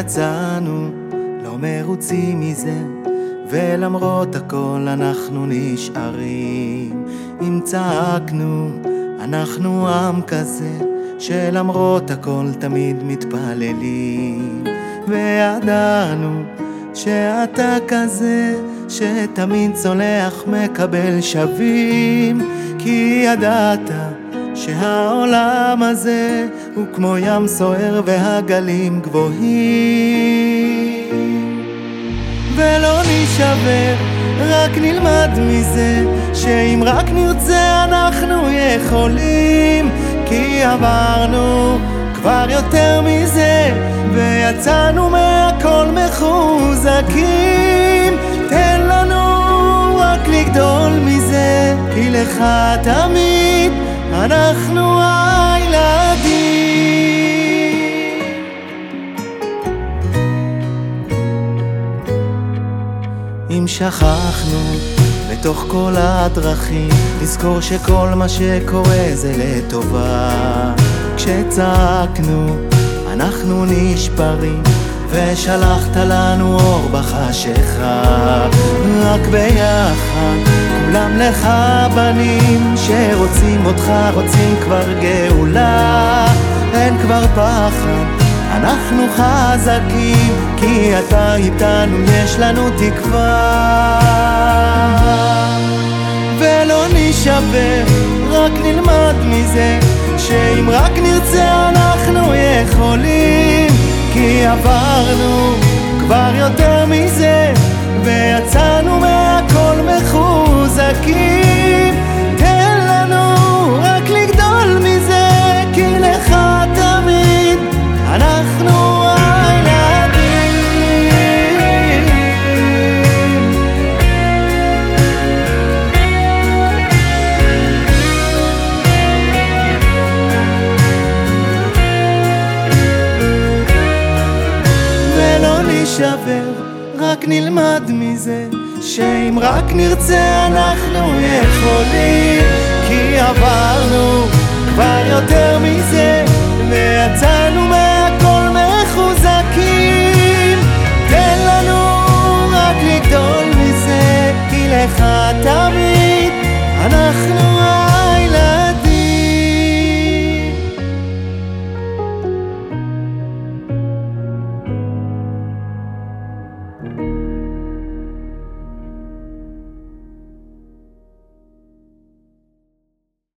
יצאנו לא מרוצים מזה, ולמרות הכל אנחנו נשארים. אם צעקנו, אנחנו עם כזה, שלמרות הכל תמיד מתפללים. וידענו שאתה כזה, שתמיד צולח מקבל שווים, כי ידעת שהעולם הזה הוא כמו ים סוער והגלים גבוהים. ולא נשבר, רק נלמד מזה, שאם רק נרצה אנחנו יכולים, כי עברנו כבר יותר מזה, ויצאנו מהכל מחוזקים. תן לנו רק לגדול מזה, כי לך תמיד אנחנו הילדים. אם שכחנו בתוך כל הדרכים, לזכור שכל מה שקורה זה לטובה. כשצעקנו, אנחנו נשברים, ושלחת לנו אור בחשיכה. רק ביחד, כולם לך בנים, שרוצים אותך, רוצים כבר גאולה. אין כבר פחד, אנחנו חזקים, כי אתה איתנו, יש לנו תקווה. ולא נשבר, רק נלמד מזה, שאם רק נרצה אנחנו יכולים, כי עברנו כבר יותר מזה, ויצאנו נשבר, רק נלמד מזה, שאם רק נרצה אנחנו יכולים, כי עברנו